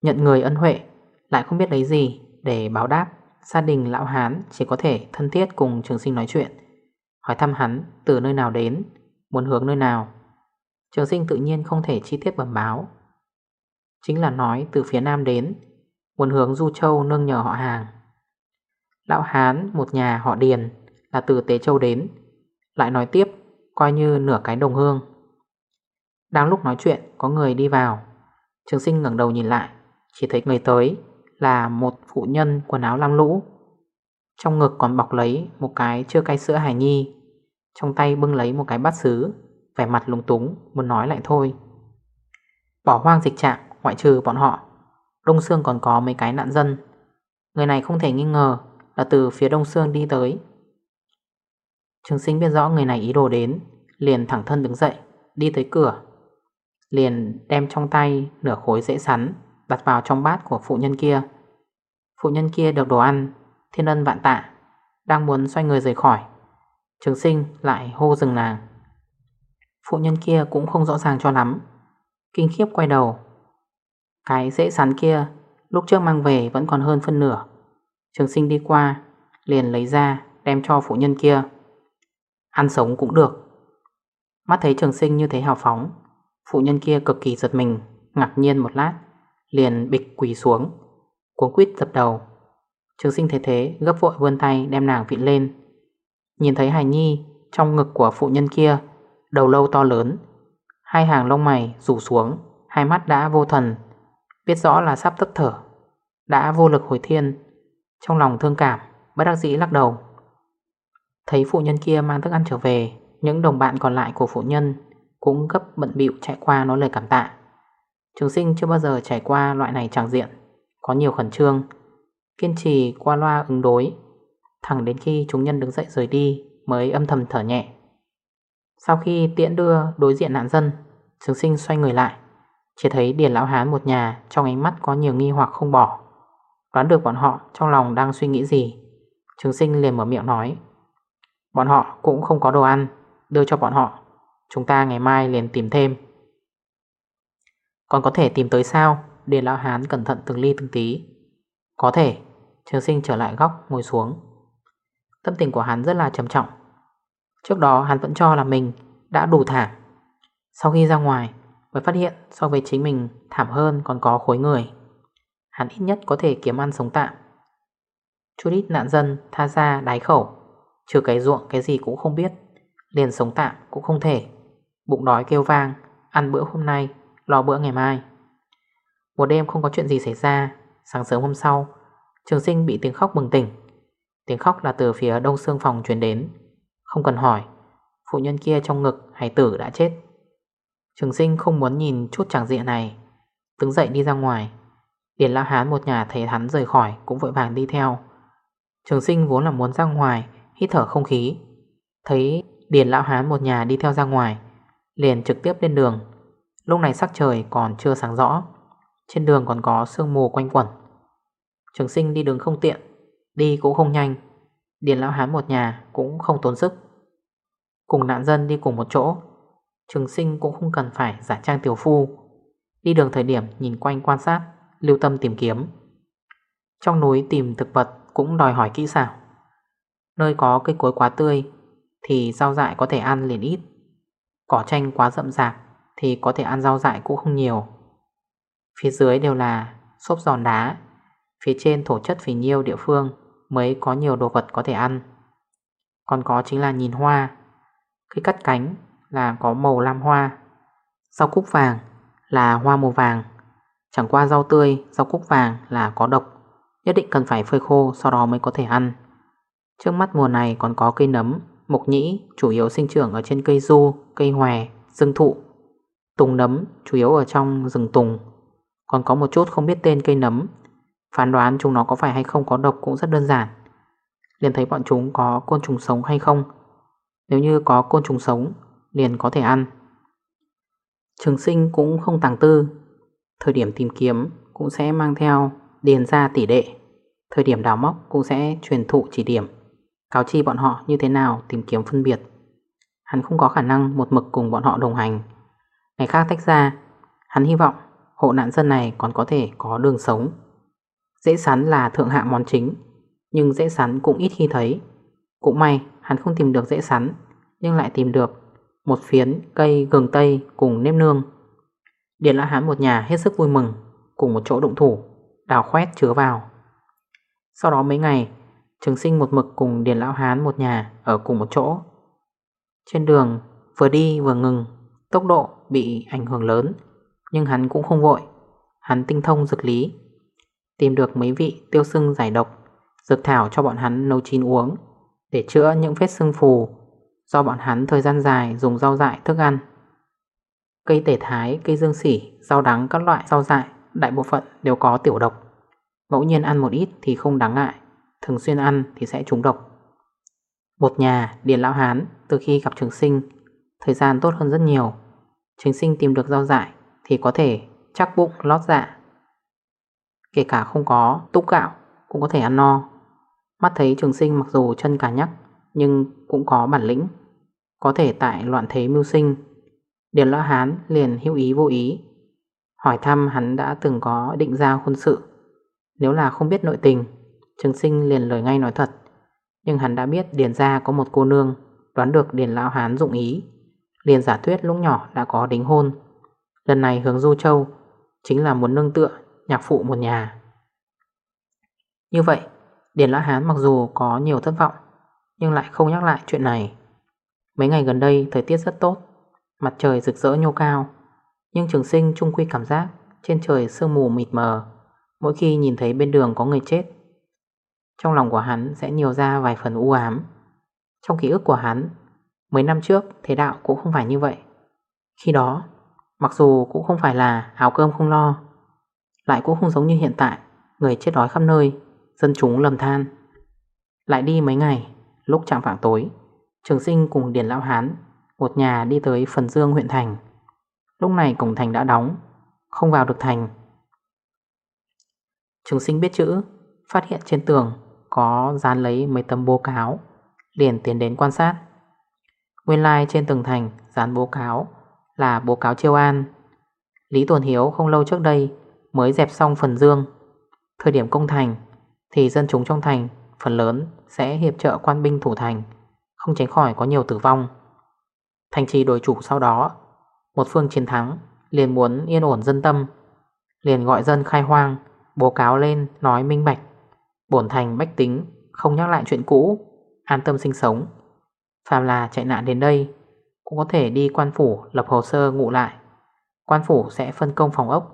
Nhận người ân huệ, Lại không biết lấy gì để báo đáp. Gia đình lão hán chỉ có thể thân thiết cùng trường sinh nói chuyện. Hỏi thăm hắn từ nơi nào đến, Muốn hướng nơi nào. Trường sinh tự nhiên không thể chi tiết bẩm báo. Chính là nói từ phía nam đến, Muốn hướng Du Châu nâng nhờ họ hàng. Lão Hán một nhà họ Điền Là từ Tế Châu đến, Lại nói tiếp, Coi như nửa cái đồng hương. Đang lúc nói chuyện, có người đi vào. Trường sinh ngẩng đầu nhìn lại, chỉ thấy người tới là một phụ nhân quần áo lam lũ. Trong ngực còn bọc lấy một cái chưa cay sữa hải nhi. Trong tay bưng lấy một cái bát sứ Vẻ mặt lúng túng, muốn nói lại thôi. Bỏ hoang dịch trạng, ngoại trừ bọn họ, Đông Sương còn có mấy cái nạn dân. Người này không thể nghi ngờ là từ phía Đông Sương đi tới. Trường sinh biết rõ người này ý đồ đến, Liền thẳng thân đứng dậy, Đi tới cửa. Liền đem trong tay nửa khối dễ sắn đặt vào trong bát của phụ nhân kia. Phụ nhân kia được đồ ăn, thiên ân vạn tạ, đang muốn xoay người rời khỏi. Trường sinh lại hô dừng nàng. Phụ nhân kia cũng không rõ ràng cho lắm, kinh khiếp quay đầu. Cái dễ sắn kia lúc trước mang về vẫn còn hơn phân nửa. Trường sinh đi qua, liền lấy ra đem cho phụ nhân kia. Ăn sống cũng được. Mắt thấy trường sinh như thế hào phóng, phụ nhân kia cực kỳ giật mình, ngạc nhiên một lát liền bịch quỳ xuống Cuốn quýt dập đầu. Trường sinh thấy thế, gấp vội vươn tay đem nàng vịn lên. Nhìn thấy hài nhi Trong ngực của phụ nhân kia, Đầu lâu to lớn, Hai hàng lông mày rủ xuống, Hai mắt đã vô thần, Biết rõ là sắp tắt thở, Đã vô lực hồi thiên, Trong lòng thương cảm, Bất đắc dĩ lắc đầu. Thấy phụ nhân kia mang thức ăn trở về, Những đồng bạn còn lại của phụ nhân Cũng gấp bận bịu chạy qua nói lời cảm tạ. Trường sinh chưa bao giờ trải qua loại này tràng diện, Có nhiều khẩn trương, Kiên trì qua loa ứng đối, Thẳng đến khi chúng nhân đứng dậy rời đi Mới âm thầm thở nhẹ. Sau khi tiễn đưa đối diện nạn dân Trường sinh xoay người lại, Chỉ thấy Điền Lão Hán một nhà Trong ánh mắt có nhiều nghi hoặc không bỏ. Đoán được bọn họ trong lòng đang suy nghĩ gì Trường sinh liền mở miệng nói, Bọn họ cũng không có đồ ăn, Đưa cho bọn họ, Chúng ta ngày mai liền tìm thêm. Còn có thể tìm tới sao? Điền Lão Hán cẩn thận từng ly từng tí. Có thể. Trường sinh trở lại góc, ngồi xuống. Tâm tình của hắn rất là trầm trọng. Trước đó hắn vẫn cho là mình đã đủ thảm. Sau khi ra ngoài, Mới phát hiện so với chính mình thảm hơn còn có khối người. Hắn ít nhất có thể kiếm ăn sống tạm. Chút ít nạn dân tha ra đái khẩu. Trừ cái ruộng, cái gì cũng không biết. Liền sống tạm cũng không thể. Bụng đói kêu vang, Ăn bữa hôm nay Lo bữa ngày mai. Một đêm không có chuyện gì xảy ra, Sáng sớm hôm sau, Trường sinh bị tiếng khóc bừng tỉnh. Tiếng khóc là từ phía đông xương phòng truyền đến, Không cần hỏi, Phụ nhân kia trong ngực hải tử đã chết. Trường sinh không muốn nhìn chút chẳng diện này, Đứng dậy đi ra ngoài. Điền lão hán một nhà thấy hắn rời khỏi Cũng vội vàng đi theo. Trường sinh vốn là muốn ra ngoài, Hít thở không khí. Thấy Điền lão hán một nhà đi theo ra ngoài, Liền trực tiếp lên đường. Lúc này sắc trời còn chưa sáng rõ. Trên đường còn có sương mù quanh quẩn. Trường sinh đi đường không tiện, Đi cũng không nhanh. Điền lão hán một nhà cũng không tốn sức. Cùng nạn dân đi cùng một chỗ, Trường sinh cũng không cần phải giả trang tiểu phu. Đi đường thời điểm nhìn quanh quan sát, Lưu tâm tìm kiếm. Trong núi tìm thực vật cũng đòi hỏi kỹ xảo. Nơi có cây cối quá tươi Thì rau dại có thể ăn liền ít. Cỏ chanh quá rậm rạp thì có thể ăn rau dại cũng không nhiều. Phía dưới đều là xốp giòn đá. Phía trên thổ chất phỉ nhiêu địa phương Mới có nhiều đồ vật có thể ăn. Còn có chính là nhìn hoa. Khi cắt cánh là có màu lam hoa. Rau cúc vàng là hoa màu vàng. Chẳng qua rau tươi, rau cúc vàng là có độc. Nhất định cần phải phơi khô sau đó mới có thể ăn. Trước mắt mùa này còn có cây nấm, mộc nhĩ Chủ yếu sinh trưởng ở trên cây du, cây hòe, rừng thụ. Tùng nấm, chủ yếu ở trong rừng tùng. Còn có một chút không biết tên cây nấm. Phán đoán chúng nó có phải hay không có độc cũng rất đơn giản. Liền thấy bọn chúng có côn trùng sống hay không. Nếu như có côn trùng sống, Liền có thể ăn. Trường sinh cũng không tàng tư. Thời điểm tìm kiếm cũng sẽ mang theo điền ra tỷ đệ. Thời điểm đào móc cũng sẽ truyền thụ chỉ điểm. Cáo chi bọn họ như thế nào tìm kiếm phân biệt. Hắn không có khả năng một mực cùng bọn họ đồng hành. Ngày khác tách ra, Hắn hy vọng hộ nạn dân này còn có thể có đường sống. Dễ sắn là thượng hạng món chính, Nhưng dễ sắn cũng ít khi thấy. Cũng may, hắn không tìm được dễ sắn, Nhưng lại tìm được Một phiến cây gừng tây cùng nếp nương. Điện lã hắn một nhà hết sức vui mừng, Cùng một chỗ động thủ, Đào khoét chứa vào. Sau đó mấy ngày, Trường sinh một mực cùng Điền Lão Hán một nhà Ở cùng một chỗ. Trên đường vừa đi vừa ngừng Tốc độ bị ảnh hưởng lớn Nhưng hắn cũng không vội. Hắn tinh thông dược lý Tìm được mấy vị tiêu sưng giải độc Dược thảo cho bọn hắn nấu chín uống Để chữa những vết sưng phù Do bọn hắn thời gian dài dùng rau dại thức ăn. Cây tể thái, cây dương sỉ, rau đắng các loại rau dại Đại bộ phận đều có tiểu độc. Ngẫu nhiên ăn một ít thì không đáng ngại Thường xuyên ăn thì sẽ trúng độc. Một nhà Điền Lão Hán Từ khi gặp trường sinh Thời gian tốt hơn rất nhiều. Trường sinh tìm được rau dại Thì có thể chắc bụng, lót dạ. Kể cả không có túc gạo, Cũng có thể ăn no. Mắt thấy trường sinh mặc dù chân cả nhắc, Nhưng cũng có bản lĩnh. Có thể tại loạn thế mưu sinh. Điền Lão Hán liền hữu ý vô ý. Hỏi thăm hắn đã từng có định giao quân sự. Nếu là không biết nội tình, Trường sinh liền lời ngay nói thật. Nhưng hắn đã biết Điền ra có một cô nương, Đoán được Điền Lão Hán dụng ý. Liền giả thuyết lúc nhỏ đã có đính hôn. Lần này hướng Du Châu, Chính là muốn nương tựa nhạc phụ một nhà. Như vậy, Điền Lã Hán mặc dù có nhiều thất vọng, Nhưng lại không nhắc lại chuyện này. Mấy ngày gần đây, thời tiết rất tốt, Mặt trời rực rỡ nhô cao, Nhưng trường sinh trung quy cảm giác Trên trời sương mù mịt mờ. Mỗi khi nhìn thấy bên đường có người chết, Trong lòng của hắn sẽ nhiều ra vài phần u ám. Trong ký ức của hắn Mấy năm trước, thế đạo cũng không phải như vậy. Khi đó, Mặc dù cũng không phải là áo cơm không lo, Lại cũng không giống như hiện tại, Người chết đói khắp nơi, Dân chúng lầm than. Lại đi mấy ngày, Lúc chạm vạng tối, Trường sinh cùng Điền Lão Hán, Một nhà đi tới Phần Dương huyện thành. Lúc này cổng thành đã đóng, Không vào được thành. Trường sinh biết chữ, Phát hiện trên tường Có dán lấy mấy tấm bố cáo, Liền tiến đến quan sát. Nguyên lai like trên từng thành dán bố cáo Là bố cáo chiêu an. Lý Tuần Hiếu không lâu trước đây Mới dẹp xong phần dương. Thời điểm công thành Thì dân chúng trong thành, phần lớn Sẽ hiệp trợ quan binh thủ thành, Không tránh khỏi có nhiều tử vong. Thành trì đổi chủ sau đó, Một phương chiến thắng Liền muốn yên ổn dân tâm, Liền gọi dân khai hoang, Bố cáo lên nói minh bạch, Bổn thành bách tính Không nhắc lại chuyện cũ, An tâm sinh sống. Phàm là chạy nạn đến đây, Cũng có thể đi quan phủ lập hồ sơ ngụ lại. Quan phủ sẽ phân công phòng ốc,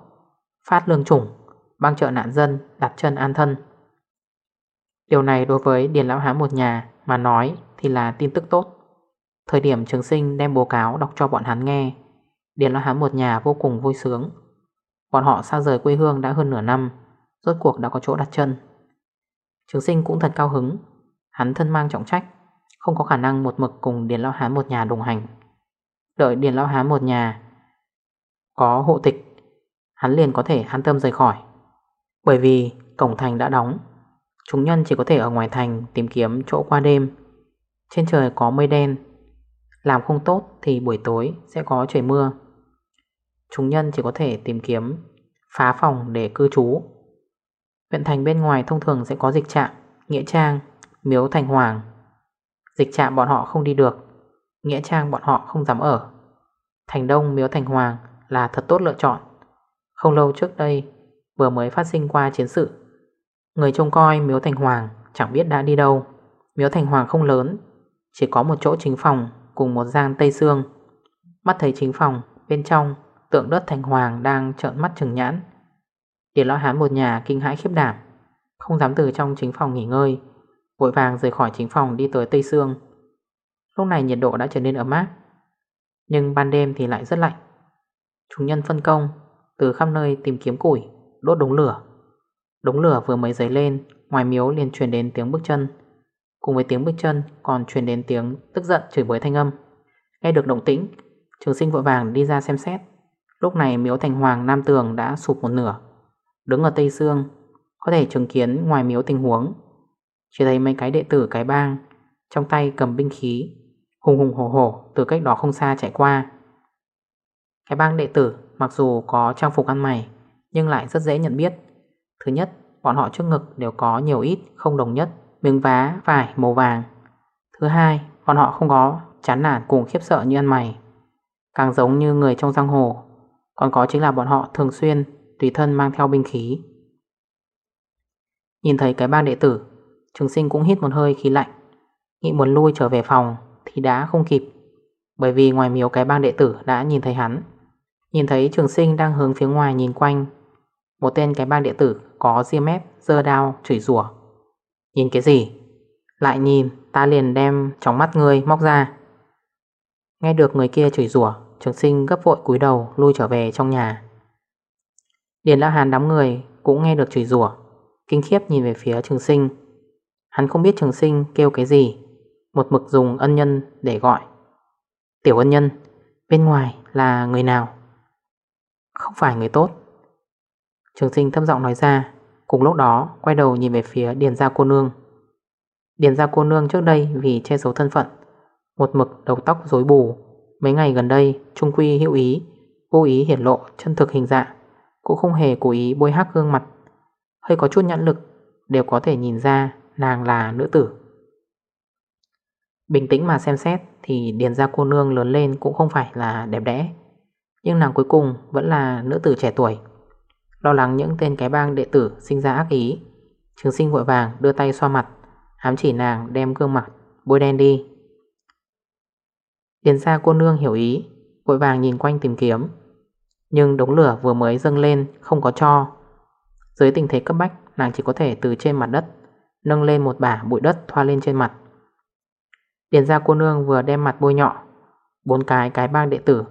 Phát lương chủng, Băng trợ nạn dân đặt chân an thân. Điều này đối với Điền Lão Hán một nhà Mà nói thì là tin tức tốt. Thời điểm trường sinh đem bố cáo đọc cho bọn hắn nghe, Điền Lão Hán một nhà vô cùng vui sướng. Bọn họ xa rời quê hương đã hơn nửa năm, Rốt cuộc đã có chỗ đặt chân. Trường sinh cũng thật cao hứng, Hắn thân mang trọng trách. Không có khả năng một mực cùng Điền Lão Hán một nhà đồng hành. Đợi Điền Lão Hán một nhà Có hộ tịch Hắn liền có thể an tâm rời khỏi. Bởi vì cổng thành đã đóng Chúng nhân chỉ có thể ở ngoài thành Tìm kiếm chỗ qua đêm. Trên trời có mây đen Làm không tốt thì buổi tối sẽ có trời mưa. Chúng nhân chỉ có thể tìm kiếm Phá phòng để cư trú. Huyện thành bên ngoài thông thường sẽ có dịch trạm Nghĩa trang, miếu thành hoàng. Dịch trạm bọn họ không đi được. Nghĩa trang bọn họ không dám ở. Thành đông, miếu thành hoàng là thật tốt lựa chọn. Không lâu trước đây, Vừa mới phát sinh qua chiến sự. Người trông coi miếu thành hoàng Chẳng biết đã đi đâu. Miếu thành hoàng không lớn, Chỉ có một chỗ chính phòng cùng một gian tây xương Mắt thấy chính phòng Bên trong, tượng đất thành hoàng Đang trợn mắt trừng nhãn. Điền lão hán một nhà kinh hãi khiếp đảm, Không dám từ trong chính phòng nghỉ ngơi. Vội vàng rời khỏi chính phòng đi tới Tây Sương. Lúc này nhiệt độ đã trở nên ấm áp, Nhưng ban đêm thì lại rất lạnh. Chúng nhân phân công Từ khắp nơi tìm kiếm củi, Đốt đống lửa. Đống lửa vừa mới dấy lên, Ngoài miếu liền truyền đến tiếng bước chân. Cùng với tiếng bước chân còn truyền đến tiếng tức giận chửi bới thanh âm. Nghe được động tĩnh, Trường sinh vội vàng đi ra xem xét. Lúc này miếu thành hoàng Nam Tường đã sụp một nửa. Đứng ở Tây Sương, Có thể chứng kiến ngoài miếu tình huống. Chỉ thấy mấy cái đệ tử, cái bang Trong tay cầm binh khí, Hùng hùng hổ hổ từ cách đó không xa chạy qua. Cái bang đệ tử Mặc dù có trang phục ăn mày, Nhưng lại rất dễ nhận biết. Thứ nhất, bọn họ trước ngực đều có nhiều ít Không đồng nhất, miếng vá, vải, màu vàng. Thứ hai, bọn họ không có chán nản cùng khiếp sợ như ăn mày. Càng giống như người trong giang hồ, Còn có chính là bọn họ thường xuyên Tùy thân mang theo binh khí. Nhìn thấy cái bang đệ tử Trường sinh cũng hít một hơi khí lạnh Nghĩ muốn lui trở về phòng Thì đã không kịp Bởi vì ngoài miếu cái bang đệ tử đã nhìn thấy hắn. Nhìn thấy trường sinh đang hướng phía ngoài nhìn quanh Một tên cái bang đệ tử Có riêng mép, dơ đao, chửi rủa. Nhìn cái gì? Lại nhìn ta liền đem trong mắt người móc ra. Nghe được người kia chửi rủa Trường sinh gấp vội cúi đầu lui trở về trong nhà. Điền Lão Hàn đám người cũng nghe được chửi rủa Kinh khiếp nhìn về phía trường sinh. Hắn không biết trường sinh kêu cái gì. Một mực dùng ân nhân để gọi. Tiểu ân nhân, Bên ngoài là người nào? Không phải người tốt. Trường sinh thâm giọng nói ra, Cùng lúc đó quay đầu nhìn về phía Điền Gia cô nương. Điền Gia cô nương trước đây vì che giấu thân phận, Một mực đầu tóc rối bù. Mấy ngày gần đây, Trung Quy hữu ý, Vô ý hiển lộ chân thực hình dạng, cũng không hề cố ý bôi hắc gương mặt. Hơi có chút nhãn lực, Đều có thể nhìn ra nàng là nữ tử. Bình tĩnh mà xem xét Thì điền ra cô nương lớn lên Cũng không phải là đẹp đẽ, Nhưng nàng cuối cùng vẫn là nữ tử trẻ tuổi. Lo lắng những tên cái bang đệ tử Sinh ra ác ý, Trường sinh vội vàng đưa tay xoa mặt hám chỉ nàng đem gương mặt, bôi đen đi. Điền ra cô nương hiểu ý, Vội vàng nhìn quanh tìm kiếm. Nhưng đống lửa vừa mới dâng lên, không có cho. Dưới tình thế cấp bách, Nàng chỉ có thể từ trên mặt đất Nâng lên một bả bụi đất thoa lên trên mặt. Điền ra cô nương vừa đem mặt bôi nhọ, Bốn cái cái bang đệ tử,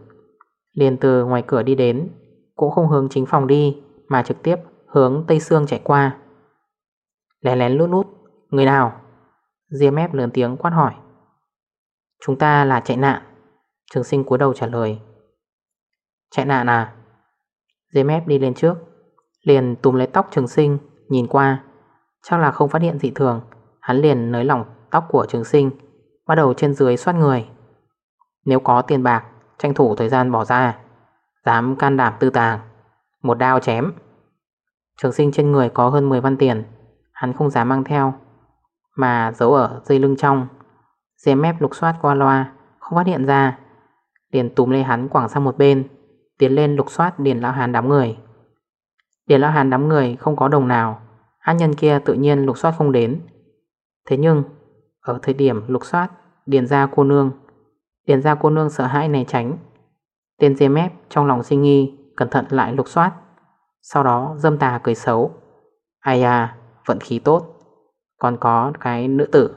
Liền từ ngoài cửa đi đến, Cũng không hướng chính phòng đi, Mà trực tiếp hướng Tây Sương chạy qua. Lén lén lút lút, Người nào? Diêm ép lớn tiếng quát hỏi. Chúng ta là chạy nạn. Trường sinh cúi đầu trả lời. Chạy nạn à? Diêm ép đi lên trước, Liền túm lấy tóc trường sinh, Nhìn qua. Chắc là không phát hiện dị thường. Hắn liền nới lỏng tóc của trường sinh, Bắt đầu trên dưới xoát người. Nếu có tiền bạc, Tranh thủ thời gian bỏ ra. Dám can đảm tư tàng. Một đao chém. Trường sinh trên người có hơn 10 văn tiền. Hắn không dám mang theo, Mà giấu ở dây lưng trong. Dê mép lục soát qua loa, Không phát hiện ra. Điền túm lê hắn quảng sang một bên, Tiến lên lục soát Điền Lão Hàn đám người. Điền Lão Hàn đám người không có đồng nào. Hát nhân kia tự nhiên lục soát không đến. Thế nhưng, Ở thời điểm lục soát, Điền ra cô nương, Điền ra cô nương sợ hãi này tránh. Tên dê mép trong lòng sinh nghi Cẩn thận lại lục soát. Sau đó dâm tà cười xấu. Ai à vận khí tốt. Còn có cái nữ tử.